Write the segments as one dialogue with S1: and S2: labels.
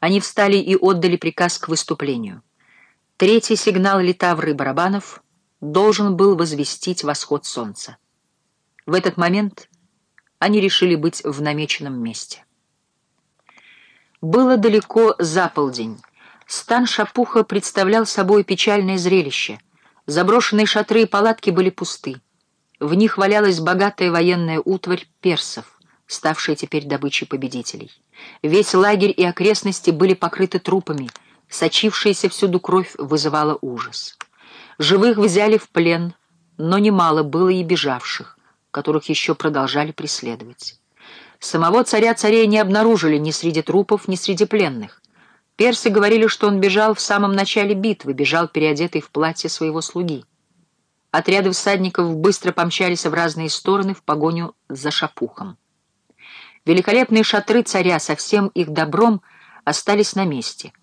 S1: Они встали и отдали приказ к выступлению. Третий сигнал литавры барабанов должен был возвестить восход солнца. В этот момент они решили быть в намеченном месте. Было далеко за полдень. Стан Шапуха представлял собой печальное зрелище. Заброшенные шатры и палатки были пусты. В них валялась богатая военная утварь персов, ставшая теперь добычей победителей. Весь лагерь и окрестности были покрыты трупами, сочившаяся всюду кровь вызывала ужас. Живых взяли в плен, но немало было и бежавших, которых еще продолжали преследовать. Самого царя царей не обнаружили ни среди трупов, ни среди пленных. Персы говорили, что он бежал в самом начале битвы, бежал переодетый в платье своего слуги. Отряды всадников быстро помчались в разные стороны в погоню за шапухом. Великолепные шатры царя со всем их добром остались на месте.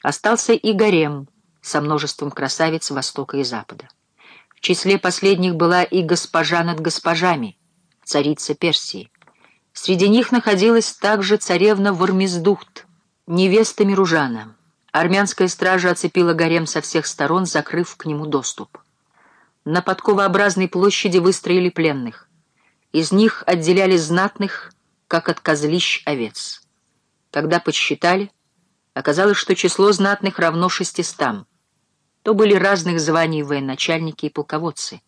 S1: Остался и гарем со множеством красавиц Востока и Запада. В числе последних была и госпожа над госпожами, царица Персии. Среди них находилась также царевна Вармездухт, невеста Миружана. Армянская стража оцепила гарем со всех сторон, закрыв к нему доступ. На подковообразной площади выстроили пленных. Из них отделяли знатных, как от козлищ овец. Когда подсчитали, оказалось, что число знатных равно шестистам. То были разных званий военачальники и полководцы.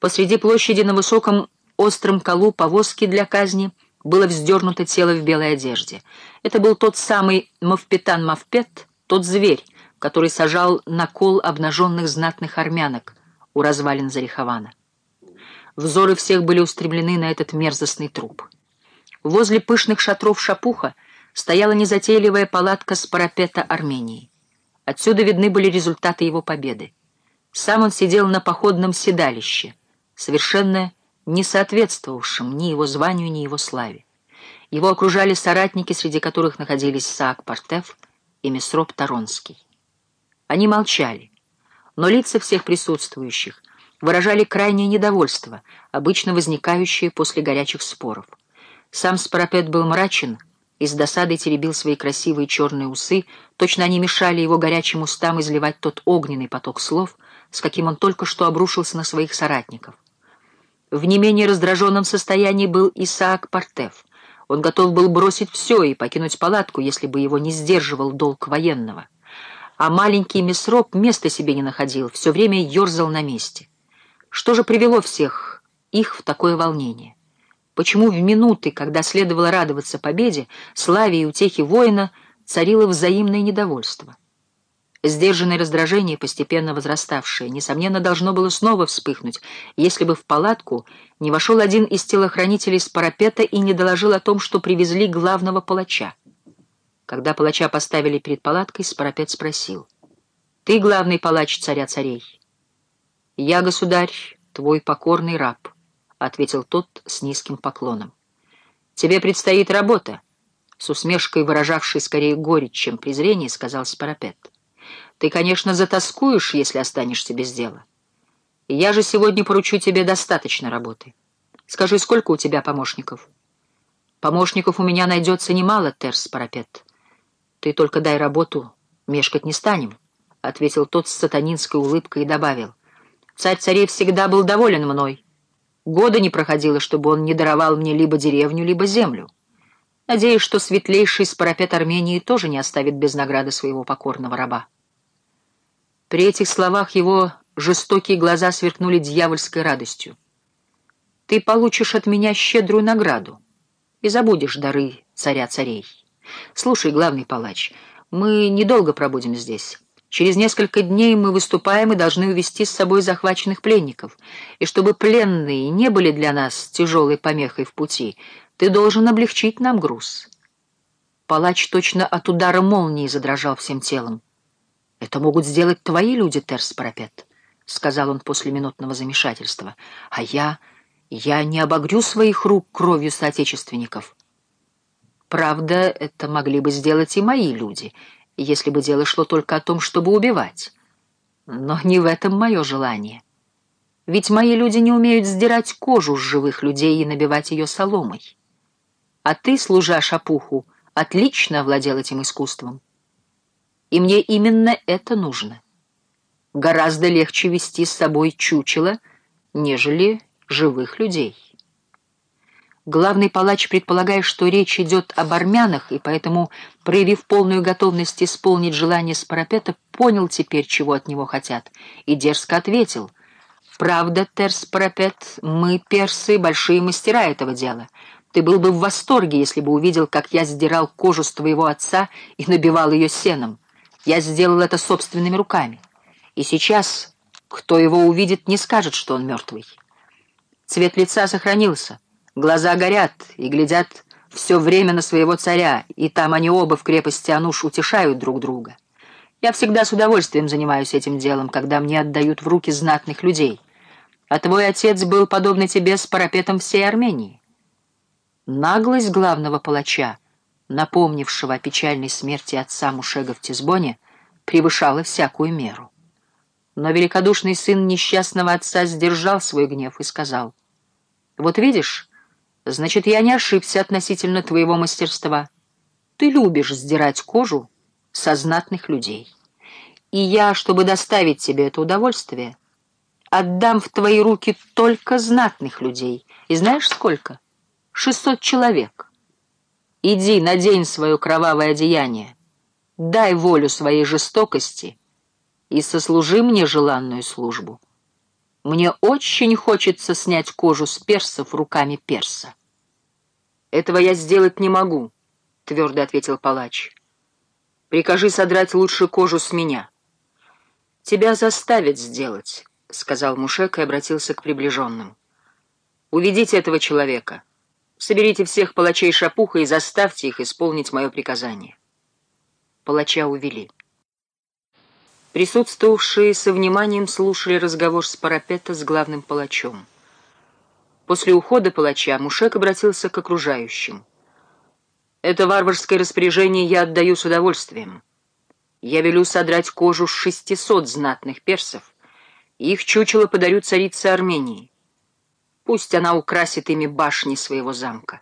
S1: Посреди площади на высоком остром колу повозки для казни было вздернуто тело в белой одежде. Это был тот самый Мавпетан Мавпет, тот зверь, который сажал на кол обнаженных знатных армянок, у развалин Зарихована. Взоры всех были устремлены на этот мерзостный труп. Возле пышных шатров Шапуха стояла незатейливая палатка с парапета Армении. Отсюда видны были результаты его победы. Сам он сидел на походном седалище, совершенно не соответствовавшем ни его званию, ни его славе. Его окружали соратники, среди которых находились Саак Партеф и Месроп Таронский. Они молчали, но лица всех присутствующих выражали крайнее недовольство, обычно возникающее после горячих споров. Сам Спарапет был мрачен и с досадой теребил свои красивые черные усы, точно они мешали его горячим устам изливать тот огненный поток слов, с каким он только что обрушился на своих соратников. В не менее раздраженном состоянии был Исаак Партеф. Он готов был бросить все и покинуть палатку, если бы его не сдерживал долг военного а маленький Месроп места себе не находил, все время ерзал на месте. Что же привело всех их в такое волнение? Почему в минуты, когда следовало радоваться победе, славе и утехе воина, царило взаимное недовольство? Сдержанное раздражение, постепенно возраставшее, несомненно, должно было снова вспыхнуть, если бы в палатку не вошел один из телохранителей с парапета и не доложил о том, что привезли главного палача. Когда палача поставили перед палаткой, Спарапет спросил. «Ты главный палач царя царей?» «Я, государь, твой покорный раб», — ответил тот с низким поклоном. «Тебе предстоит работа», — с усмешкой выражавшей скорее горечь, чем презрение, сказал Спарапет. «Ты, конечно, затаскуешь, если останешься без дела. Я же сегодня поручу тебе достаточно работы. Скажи, сколько у тебя помощников?» «Помощников у меня найдется немало, Терс Парапет». «Ты только дай работу, мешкать не станем», — ответил тот с сатанинской улыбкой и добавил. «Царь царей всегда был доволен мной. Года не проходило, чтобы он не даровал мне либо деревню, либо землю. Надеюсь, что светлейший спарапет Армении тоже не оставит без награды своего покорного раба». При этих словах его жестокие глаза сверкнули дьявольской радостью. «Ты получишь от меня щедрую награду и забудешь дары царя царей». «Слушай, главный палач, мы недолго пробудем здесь. Через несколько дней мы выступаем и должны увести с собой захваченных пленников. И чтобы пленные не были для нас тяжелой помехой в пути, ты должен облегчить нам груз». Палач точно от удара молнии задрожал всем телом. «Это могут сделать твои люди, Терс Парапет», — сказал он после минутного замешательства. «А я... я не обогрю своих рук кровью соотечественников». Правда, это могли бы сделать и мои люди, если бы дело шло только о том, чтобы убивать. Но не в этом мое желание. Ведь мои люди не умеют сдирать кожу с живых людей и набивать ее соломой. А ты, служа шапуху, отлично овладел этим искусством. И мне именно это нужно. Гораздо легче вести с собой чучело, нежели живых людей. Главный палач, предполагая, что речь идет об армянах, и поэтому, проявив полную готовность исполнить желание Спарапета, понял теперь, чего от него хотят, и дерзко ответил. «Правда, Терс Парапет, мы, персы, большие мастера этого дела. Ты был бы в восторге, если бы увидел, как я сдирал кожу с твоего отца и набивал ее сеном. Я сделал это собственными руками. И сейчас, кто его увидит, не скажет, что он мертвый. Цвет лица сохранился». Глаза горят и глядят все время на своего царя, и там они оба в крепости Ануш утешают друг друга. Я всегда с удовольствием занимаюсь этим делом, когда мне отдают в руки знатных людей. А твой отец был, подобный тебе, с парапетом всей Армении. Наглость главного палача, напомнившего о печальной смерти отца Мушега в Тизбоне, превышала всякую меру. Но великодушный сын несчастного отца сдержал свой гнев и сказал, «Вот видишь, Значит, я не ошибся относительно твоего мастерства. Ты любишь сдирать кожу со знатных людей. И я, чтобы доставить тебе это удовольствие, отдам в твои руки только знатных людей. И знаешь сколько? Шестьсот человек. Иди, надень свое кровавое одеяние, дай волю своей жестокости и сослужи мне желанную службу. Мне очень хочется снять кожу с персов руками перса. «Этого я сделать не могу», — твердо ответил палач. «Прикажи содрать лучше кожу с меня». «Тебя заставят сделать», — сказал Мушек и обратился к приближенным. «Уведите этого человека. Соберите всех палачей шапуха и заставьте их исполнить мое приказание». Палача увели. Присутствовавшие со вниманием слушали разговор с парапета с главным палачом. После ухода палача Мушек обратился к окружающим. «Это варварское распоряжение я отдаю с удовольствием. Я велю содрать кожу с шестисот знатных персов, их чучело подарю царице Армении. Пусть она украсит ими башни своего замка.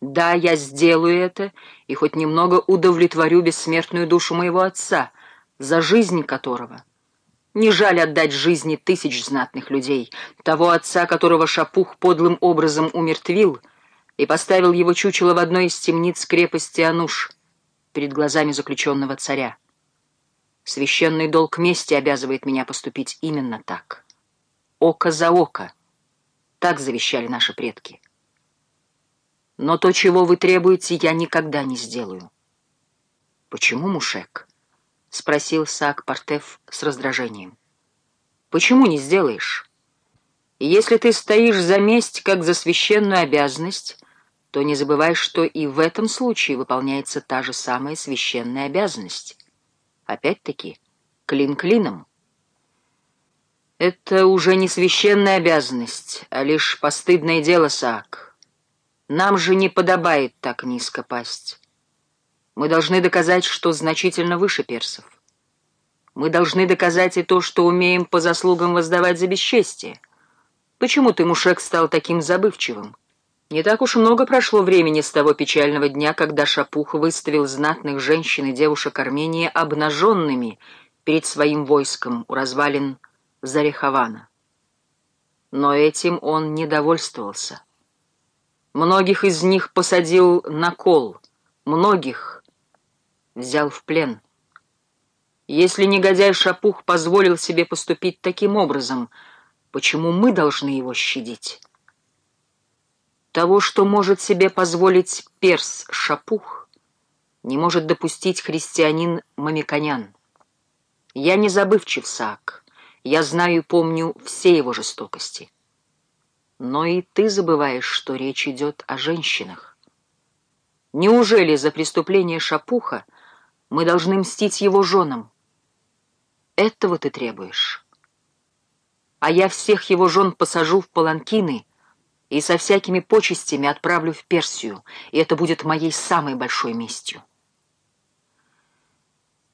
S1: Да, я сделаю это, и хоть немного удовлетворю бессмертную душу моего отца — за жизнь которого не жаль отдать жизни тысяч знатных людей, того отца, которого Шапух подлым образом умертвил и поставил его чучело в одной из темниц крепости Ануш перед глазами заключенного царя. Священный долг мести обязывает меня поступить именно так. Око за око. Так завещали наши предки. Но то, чего вы требуете, я никогда не сделаю. Почему, Мушек? — спросил Саак Партеф с раздражением. «Почему не сделаешь? если ты стоишь за месть как за священную обязанность, то не забывай, что и в этом случае выполняется та же самая священная обязанность. Опять-таки, клин клином. Это уже не священная обязанность, а лишь постыдное дело, Саак. Нам же не подобает так низко пасть». Мы должны доказать, что значительно выше персов. Мы должны доказать и то, что умеем по заслугам воздавать за бесчестие. Почему ты, Мушек, стал таким забывчивым? Не так уж много прошло времени с того печального дня, когда Шапух выставил знатных женщин и девушек Армении обнаженными перед своим войском у развалин Зарехавана. Но этим он не довольствовался. Многих из них посадил на кол, многих взял в плен. Если негодяй Шапух позволил себе поступить таким образом, почему мы должны его щадить? Того, что может себе позволить перс Шапух, не может допустить христианин Мамиконян. Я не забывчив, Саак, я знаю и помню все его жестокости. Но и ты забываешь, что речь идет о женщинах. Неужели за преступление Шапуха мы должны мстить его женам. Этого ты требуешь. А я всех его жен посажу в паланкины и со всякими почестями отправлю в Персию, и это будет моей самой большой местью.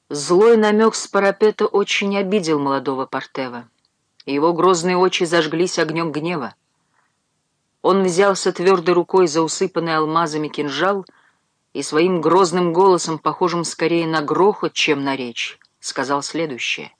S1: Злой намек с парапета очень обидел молодого Портева. Его грозные очи зажглись огнем гнева. Он взялся твердой рукой за усыпанный алмазами кинжал и своим грозным голосом, похожим скорее на грохот, чем на речь, сказал следующее.